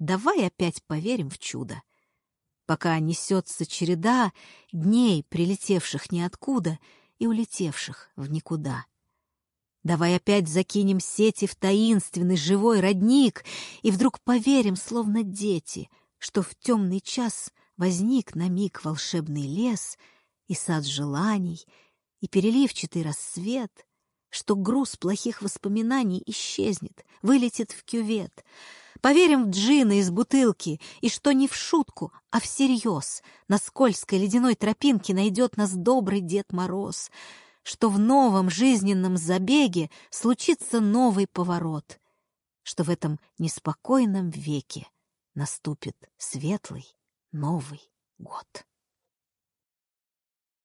давай опять поверим в чудо. Пока несется череда дней, прилетевших ниоткуда и улетевших в никуда. Давай опять закинем сети в таинственный живой родник и вдруг поверим, словно дети, что в темный час возник на миг волшебный лес и сад желаний, и переливчатый рассвет, что груз плохих воспоминаний исчезнет, вылетит в кювет. Поверим в джина из бутылки, и что не в шутку, а всерьез на скользкой ледяной тропинке найдет нас добрый Дед Мороз — что в новом жизненном забеге случится новый поворот, что в этом неспокойном веке наступит светлый Новый год.